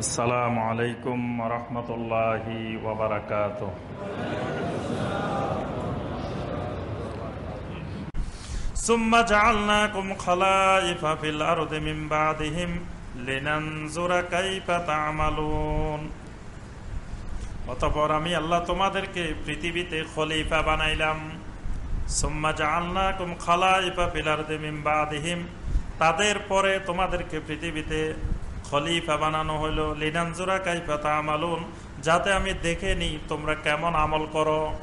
আসসালামু আলাইকুম রহমতুল্লাহি ওবরাকাত ثم جعلناكم خلائف في الأرض من بعدهم لننظر كيف تعملون অতপর আমি আল্লাহ তোমাদেরকে পৃথিবীতে খলিফা বানাইলাম সুম্মা জাআলনাকুম খালাইফা ফিল আরদি মিন বাদিহিম তাদের পরে তোমাদেরকে পৃথিবীতে খলিফা বানানো হলো লিনানজুরা কাইফা তামালুন, যাতে আমি দেখে নিই তোমরা কেমন আমল করো।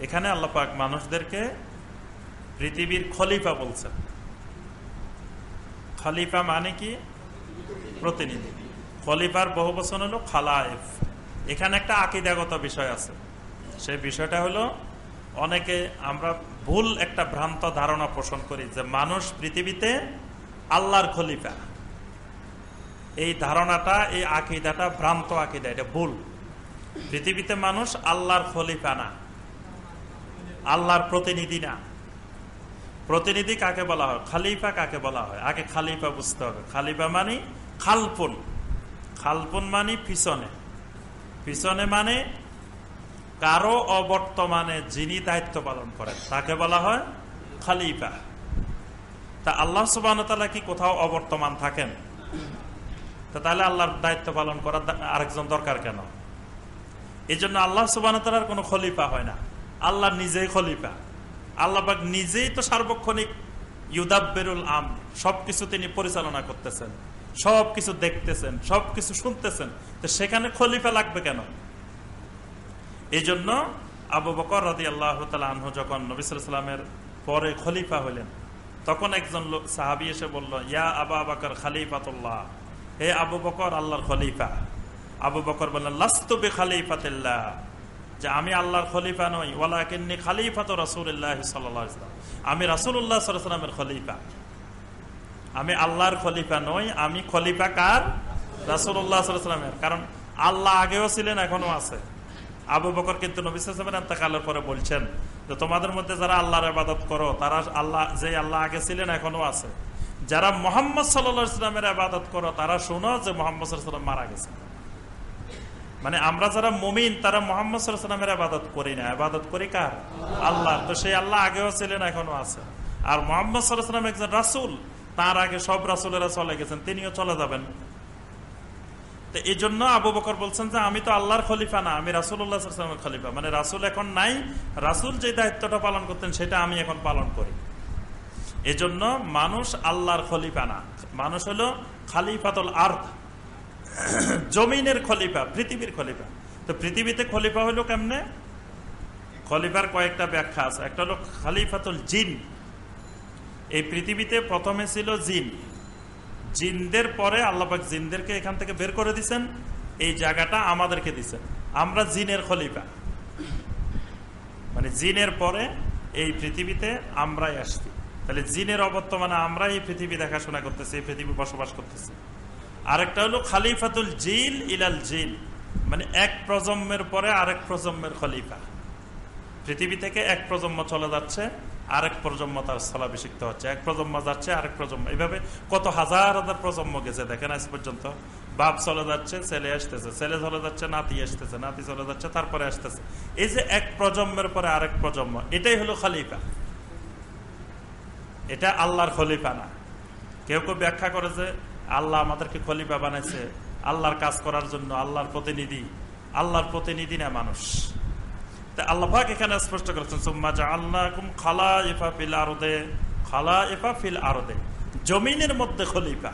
এখানে আল্লাহ পাক মানুষদেরকে পৃথিবীর খলিফা বলছেন। খলিফা মানে কি? প্রতিনিধি। খলিফার বহু বছর হলো খালায়েফ। এখানে একটা আকিদাগত বিষয় আছে। সেই বিষয়টা হলো অনেকে আমরা ভুল একটা ভ্রান্ত ধারণা পোষণ করি যে মানুষ পৃথিবীতে আল্লাহর খলিফা। এই ধারণাটা, এই আকিদাটা ভ্রান্ত আকিদা, এটা ভুল। পৃথিবীতে মানুষ আল্লাহর খলিফা না। আল্লাহর প্রতিনিধি না। প্রতিনিধি কাকে বলা হয়? খালিফা কাকে বলা হয়? আগে খালিফা বুঝতে হবে। খালিফা মানে খালপুন খালপুন মানে পিছনে। পিছনে মানে কারও অবর্তমানে যিনি দায়িত্ব পালন করেন, তাকে বলা হয় খালিফা। তা আল্লাহ সুবাহ কি কোথাও অবর্তমান থাকেন? তা তাহলে আল্লাহর দায়িত্ব পালন করার আরেকজন দরকার কেন? এই জন্য আল্লাহ সুবাহ কোনো খলিফা হয় না। আল্লাহ নিজেই খলিফা। আল্লাহ নিজেই তো সার্বক্ষণিক ইউদাবেরুল আম সবকিছু তিনি পরিচালনা করতেছেন। সবকিছু দেখতেছেন, সবকিছু শুনতেছেন। তো সেখানে খলিফা লাগবে কেন? এই জন্য আবু বকর রাজি আল্লাহ আনহু যখন নবিসামের পরে খলিফা হইলেন তখন একজন লোক, সাহাবি এসে বলল, ইয়া আবা বাকর খালিফাতুল্লাহ। হে আবু বকর, আল্লাহর খলিফা। আবু বকর বললেন লাস্তবে খালিফাতিল্লাহ যে আমি আল্লাহর খলিফা নই ওয়ালা কিন্নি খালিফা তো রাসুল্লাহ সাল্লাম আমি রাসুল্লাহ সাল্লামের খলিফা। আমি আল্লাহর খলিফা নই, আমি খলিফা কার? রাসুল্লাহ সাল্লামের কারণ আল্লাহ আগেও ছিলেন, এখনও আছে। আবু বকর কিন্তু নবিসের পরে বলছেন যে, তোমাদের মধ্যে যারা আল্লাহর আবাদত করো, তারা আল্লাহ যে আল্লাহ আগে ছিলেন, এখনও আছে। যারা মোহাম্মদ সাল্লামের আবাদত করো, তারা শোনো যে মোহাম্মদ সাল্লাম মারা গেছে। মানে আমরা যারা মমিন, তারা মোহাম্মদ সাল্লামের আবাদত করি না। আবাদত করি কার? আল্লাহ তো সেই আল্লাহ আগেও ছিলেন এখনও আছে। আর মোহাম্মদ সাল্লাম একজন রাসুল, তার আগে সব রাসুলেরা চলে গেছেন, তিনিও চলে যাবেন। তো এই জন্য আবু বকর বলছেন যে, আমি তো আল্লাহর খলিফা না, আমি রাসুল্লাহামের খলিফা। মানে রাসুল এখন নাই। রাসুল যে দায়িত্বটা পালন করতেন, সেটা আমি এখন পালন করি। এজন্য মানুষ আল্লাহর খলিফা না। মানুষ হলো খালিফাতুল আর্থ জমিনের খলিফা, পৃথিবীর খলিফা। তো পৃথিবীতে খলিফা হলো কেমনে? খলিফার কয়েকটা ব্যাখ্যা আছে। একটা হলো খালিফাতুল জিন। এই পৃথিবীতে প্রথমে ছিল জিন। জিনদের পরে আল্লাপাক জিনদেরকে এখান থেকে বের করে দিচ্ছেন এই জায়গাটা আমাদেরকে দিচ্ছেন আমরা জিনের খলিফা। মানে জিনের পরে এই পৃথিবীতে আমরাই আসছি। তাহলে জিনের অবর্তমানে আমরা এই পৃথিবী দেখাশোনা করতেছি, এই পৃথিবী বসবাস করতেছি। আরেকটা হলো খালিফাতুল জিল ইলাল জিল মানে এক প্রজন্মের পরে আরেক প্রজন্মের খলিফা। পৃথিবী থেকে এক প্রজন্ম চলে যাচ্ছে, আরেক প্রজন্ম তার স্থলাভিষিক্ত হচ্ছে। এক প্রজন্ম যাচ্ছে, আরেক প্রজন্ম। এইভাবে কত হাজার হাজার প্রজন্ম গেছে, দেখেন আজ পর্যন্ত। বাপ চলে যাচ্ছে, ছেলে আসতেছে, ছেলে চলে যাচ্ছে, নাতি আসতেছে, নাতি চলে যাচ্ছে, তারপরে আসতেছে। এই যে এক প্রজন্মের পরে আরেক প্রজন্ম, এটাই হলো খলিফা। এটা আল্লাহর খলিফা না। কেউ কেউ ব্যাখ্যা করে যে আল্লাহ আমাদেরকে খলিফা বানাইছে, আল্লাহর কাজ করার জন্য, আল্লাহর প্রতিনিধি। আল্লাহর প্রতিনিধি না মানুষ। তা আল্লাহাক এখানে স্পষ্ট করেছেন, সুম্মা আল্লাহ খালা ইফা আরদে খালা ইফা ফিল আরদে। জমিনের মধ্যে খলিফা।